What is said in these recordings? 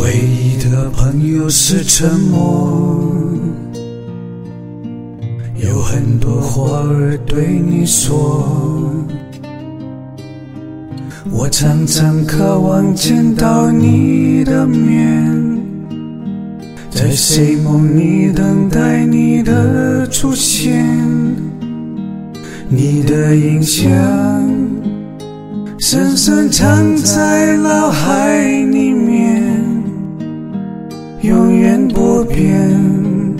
唯一的朋友是沉默，有很多话儿对你说，我常常渴望见到你的面，在睡梦里等待你的出现，你的印象深深藏在脑海里不变，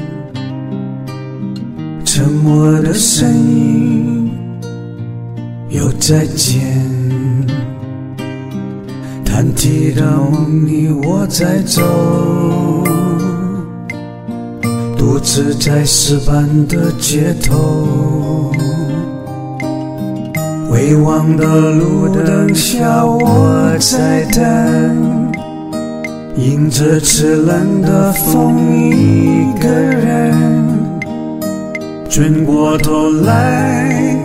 沉默的声音又再见，忐忑的梦里我在走，独自在石板的街头，未忘的路灯下我在等。迎着刺冷的风，一个人转过头来，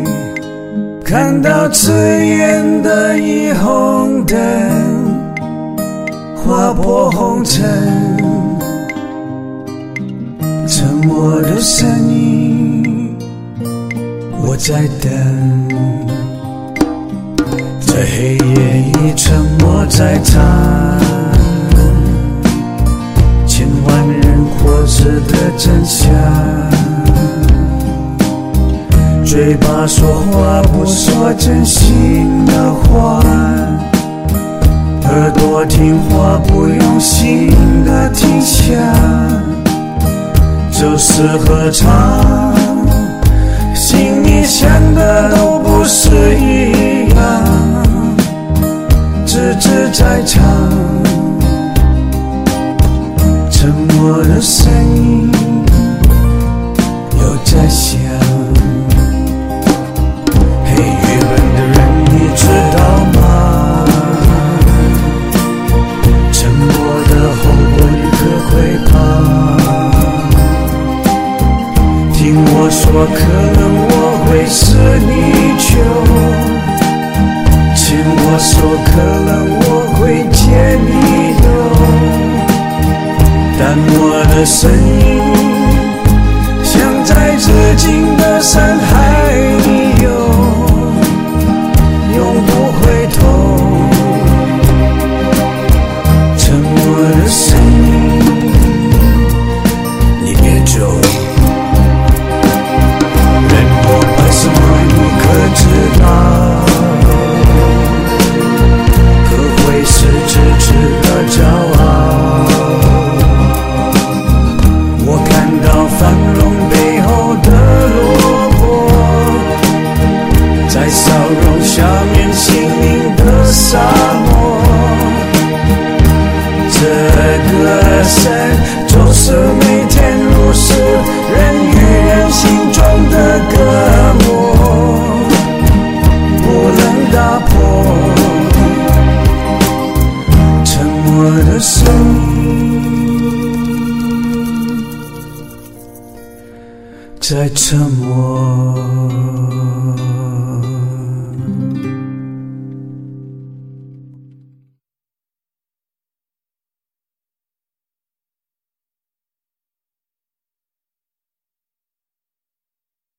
看到刺眼的霓虹灯划破红尘，沉默的声音，我在等，在黑夜里沉默在唱。的真相，嘴巴说话不说真心的话，耳朵听话不用心的听下，就是合唱，心里想的都不是一样，只字在唱。沉默的声音又在响。我的声音，像在至今的山海。歌声就是每天如是，人与人心中的隔膜，不能打破。沉默的声音，在沉默。